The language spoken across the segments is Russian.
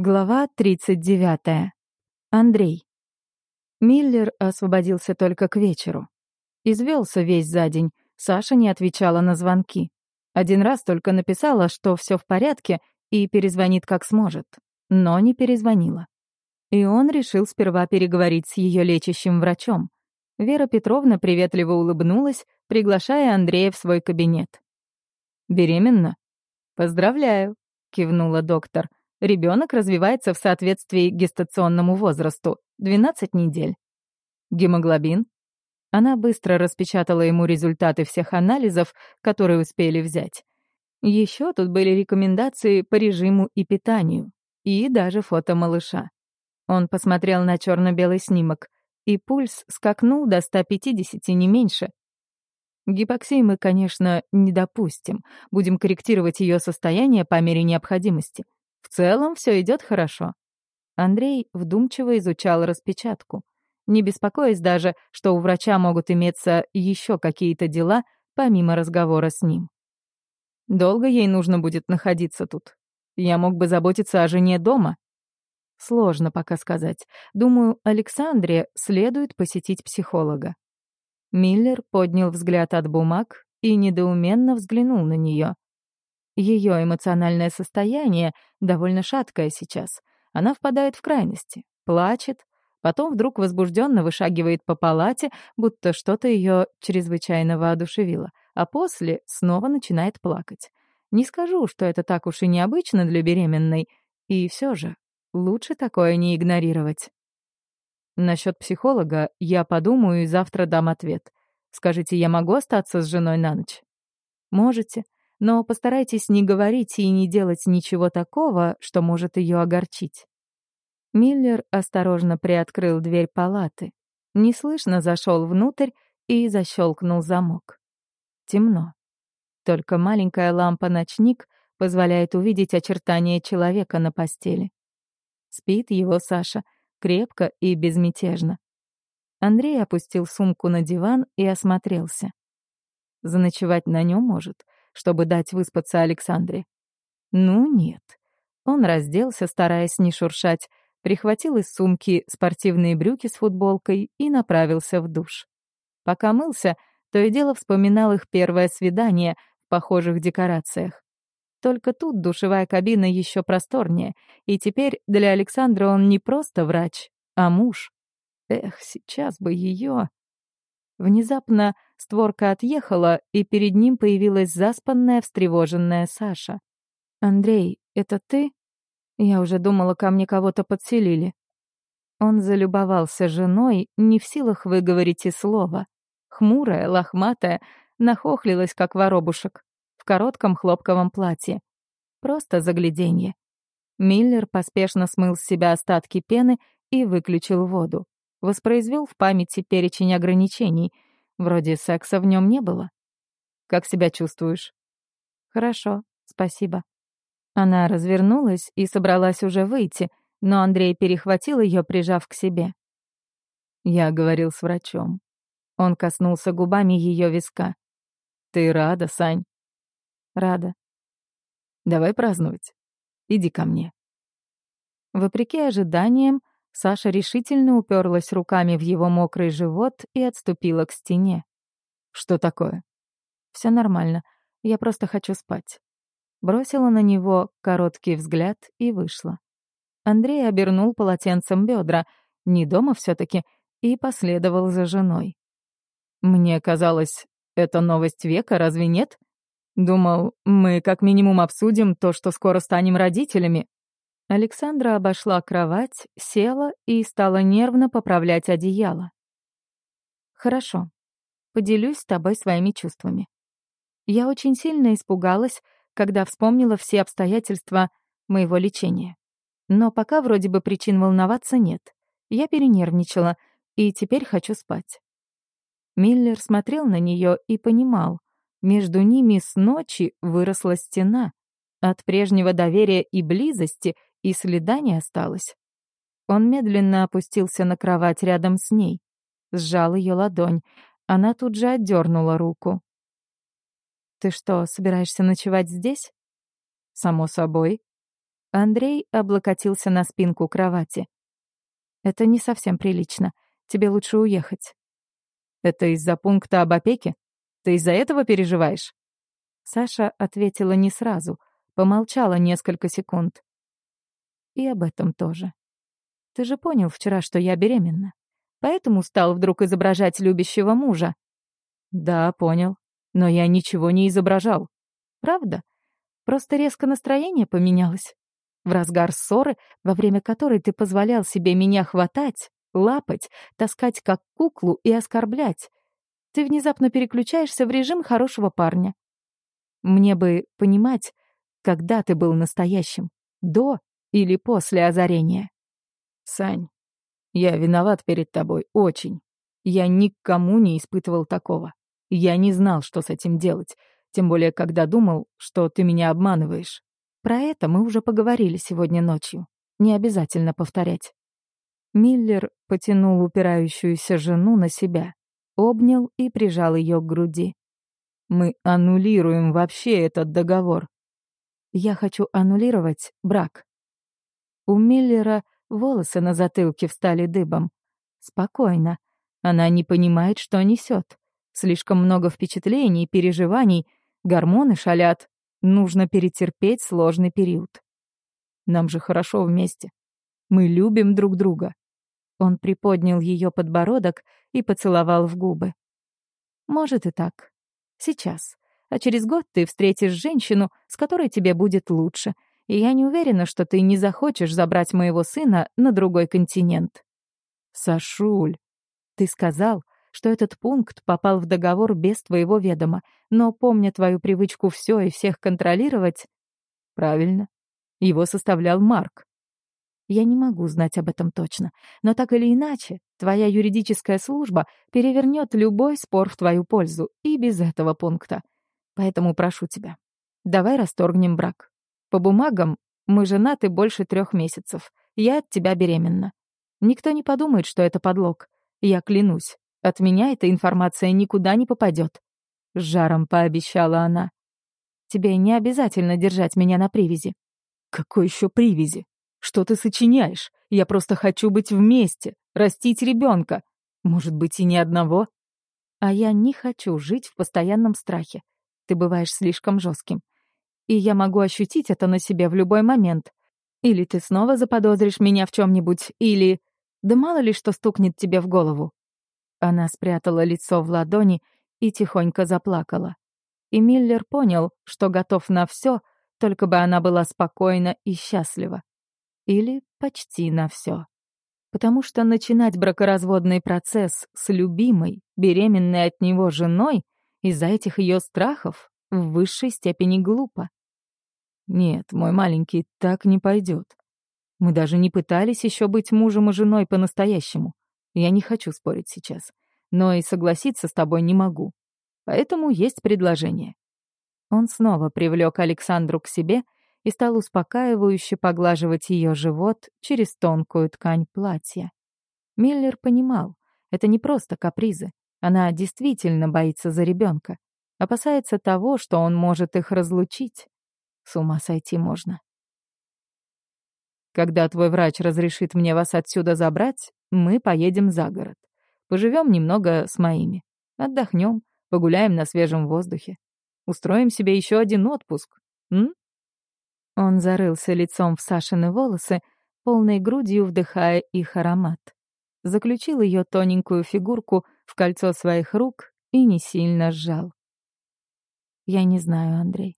Глава 39. Андрей. Миллер освободился только к вечеру. Извелся весь за день, Саша не отвечала на звонки. Один раз только написала, что все в порядке и перезвонит как сможет, но не перезвонила. И он решил сперва переговорить с ее лечащим врачом. Вера Петровна приветливо улыбнулась, приглашая Андрея в свой кабинет. «Беременна?» «Поздравляю», — кивнула доктор. Ребенок развивается в соответствии гестационному возрасту — 12 недель. Гемоглобин. Она быстро распечатала ему результаты всех анализов, которые успели взять. Еще тут были рекомендации по режиму и питанию, и даже фото малыша. Он посмотрел на черно белый снимок, и пульс скакнул до 150, не меньше. Гипоксии мы, конечно, не допустим. Будем корректировать ее состояние по мере необходимости. В целом все идет хорошо. Андрей вдумчиво изучал распечатку, не беспокоясь даже, что у врача могут иметься еще какие-то дела, помимо разговора с ним. Долго ей нужно будет находиться тут. Я мог бы заботиться о жене дома. Сложно пока сказать. Думаю, Александре следует посетить психолога. Миллер поднял взгляд от бумаг и недоуменно взглянул на нее. Ее эмоциональное состояние довольно шаткое сейчас. Она впадает в крайности, плачет, потом вдруг возбужденно вышагивает по палате, будто что-то ее чрезвычайно воодушевило, а после снова начинает плакать. Не скажу, что это так уж и необычно для беременной, и все же лучше такое не игнорировать. Насчет психолога я подумаю и завтра дам ответ. Скажите, я могу остаться с женой на ночь? Можете но постарайтесь не говорить и не делать ничего такого, что может ее огорчить. Миллер осторожно приоткрыл дверь палаты, неслышно зашел внутрь и защелкнул замок. Темно. Только маленькая лампа-ночник позволяет увидеть очертания человека на постели. Спит его Саша крепко и безмятежно. Андрей опустил сумку на диван и осмотрелся. Заночевать на нем может — чтобы дать выспаться Александре. Ну нет. Он разделся, стараясь не шуршать, прихватил из сумки спортивные брюки с футболкой и направился в душ. Пока мылся, то и дело вспоминал их первое свидание в похожих декорациях. Только тут душевая кабина еще просторнее, и теперь для Александра он не просто врач, а муж. Эх, сейчас бы ее. Внезапно створка отъехала, и перед ним появилась заспанная, встревоженная Саша. «Андрей, это ты?» Я уже думала, ко мне кого-то подселили. Он залюбовался женой, не в силах выговорить и слова. Хмурая, лохматая, нахохлилась, как воробушек, в коротком хлопковом платье. Просто загляденье. Миллер поспешно смыл с себя остатки пены и выключил воду. Воспроизвел в памяти перечень ограничений. Вроде секса в нем не было. «Как себя чувствуешь?» «Хорошо, спасибо». Она развернулась и собралась уже выйти, но Андрей перехватил ее, прижав к себе. Я говорил с врачом. Он коснулся губами ее виска. «Ты рада, Сань?» «Рада». «Давай праздновать. Иди ко мне». Вопреки ожиданиям, Саша решительно уперлась руками в его мокрый живот и отступила к стене. «Что такое?» Все нормально. Я просто хочу спать». Бросила на него короткий взгляд и вышла. Андрей обернул полотенцем бедра, не дома все таки и последовал за женой. «Мне казалось, это новость века, разве нет? Думал, мы как минимум обсудим то, что скоро станем родителями, Александра обошла кровать, села и стала нервно поправлять одеяло. «Хорошо. Поделюсь с тобой своими чувствами. Я очень сильно испугалась, когда вспомнила все обстоятельства моего лечения. Но пока вроде бы причин волноваться нет. Я перенервничала, и теперь хочу спать». Миллер смотрел на нее и понимал, между ними с ночи выросла стена. От прежнего доверия и близости — и следа не осталось. Он медленно опустился на кровать рядом с ней, сжал ее ладонь. Она тут же отдернула руку. «Ты что, собираешься ночевать здесь?» «Само собой». Андрей облокотился на спинку кровати. «Это не совсем прилично. Тебе лучше уехать». «Это из-за пункта об опеке? Ты из-за этого переживаешь?» Саша ответила не сразу, помолчала несколько секунд. «И об этом тоже. Ты же понял вчера, что я беременна. Поэтому стал вдруг изображать любящего мужа». «Да, понял. Но я ничего не изображал». «Правда? Просто резко настроение поменялось. В разгар ссоры, во время которой ты позволял себе меня хватать, лапать, таскать как куклу и оскорблять, ты внезапно переключаешься в режим хорошего парня. Мне бы понимать, когда ты был настоящим, до или после озарения. Сань, я виноват перед тобой, очень. Я никому не испытывал такого. Я не знал, что с этим делать, тем более когда думал, что ты меня обманываешь. Про это мы уже поговорили сегодня ночью. Не обязательно повторять. Миллер потянул упирающуюся жену на себя, обнял и прижал ее к груди. «Мы аннулируем вообще этот договор. Я хочу аннулировать брак». У Миллера волосы на затылке встали дыбом. Спокойно. Она не понимает, что несет. Слишком много впечатлений, переживаний, гормоны шалят. Нужно перетерпеть сложный период. Нам же хорошо вместе. Мы любим друг друга. Он приподнял ее подбородок и поцеловал в губы. Может и так. Сейчас. А через год ты встретишь женщину, с которой тебе будет лучше. И я не уверена, что ты не захочешь забрать моего сына на другой континент. Сашуль, ты сказал, что этот пункт попал в договор без твоего ведома, но, помня твою привычку все и всех контролировать... Правильно. Его составлял Марк. Я не могу знать об этом точно, но так или иначе, твоя юридическая служба перевернет любой спор в твою пользу и без этого пункта. Поэтому прошу тебя, давай расторгнем брак. По бумагам мы женаты больше трех месяцев. Я от тебя беременна. Никто не подумает, что это подлог. Я клянусь. От меня эта информация никуда не попадет. С жаром пообещала она. Тебе не обязательно держать меня на привязи. Какой еще привязи? Что ты сочиняешь? Я просто хочу быть вместе, растить ребенка. Может быть, и ни одного? А я не хочу жить в постоянном страхе. Ты бываешь слишком жестким. И я могу ощутить это на себе в любой момент. Или ты снова заподозришь меня в чем-нибудь, или... Да мало ли что стукнет тебе в голову. Она спрятала лицо в ладони и тихонько заплакала. И Миллер понял, что готов на все, только бы она была спокойна и счастлива. Или почти на все. Потому что начинать бракоразводный процесс с любимой, беременной от него женой из-за этих ее страхов в высшей степени глупо. Нет, мой маленький, так не пойдет. Мы даже не пытались еще быть мужем и женой по-настоящему. Я не хочу спорить сейчас, но и согласиться с тобой не могу. Поэтому есть предложение. Он снова привлек Александру к себе и стал успокаивающе поглаживать ее живот через тонкую ткань платья. Миллер понимал, это не просто капризы. Она действительно боится за ребенка, опасается того, что он может их разлучить. С ума сойти можно. Когда твой врач разрешит мне вас отсюда забрать, мы поедем за город. Поживем немного с моими. Отдохнем, погуляем на свежем воздухе. Устроим себе еще один отпуск. М? Он зарылся лицом в Сашины волосы, полной грудью вдыхая их аромат. Заключил ее тоненькую фигурку в кольцо своих рук и не сильно сжал. «Я не знаю, Андрей».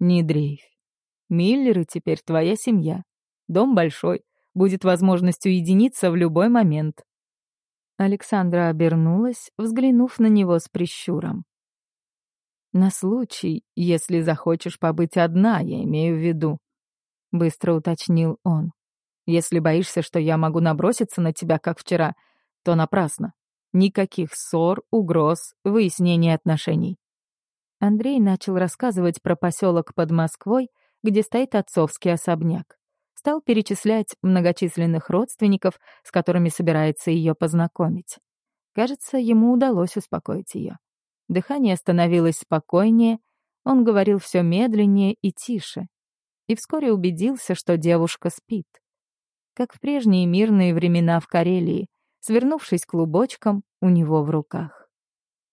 «Не дрейфь. Миллеры теперь твоя семья. Дом большой, будет возможность уединиться в любой момент. Александра обернулась, взглянув на него с прищуром. «На случай, если захочешь побыть одна, я имею в виду», — быстро уточнил он. «Если боишься, что я могу наброситься на тебя, как вчера, то напрасно. Никаких ссор, угроз, выяснения отношений». Андрей начал рассказывать про поселок под Москвой, где стоит отцовский особняк стал перечислять многочисленных родственников, с которыми собирается ее познакомить. Кажется, ему удалось успокоить ее. Дыхание становилось спокойнее, он говорил все медленнее и тише. и вскоре убедился, что девушка спит. Как в прежние мирные времена в Карелии, свернувшись клубочком у него в руках.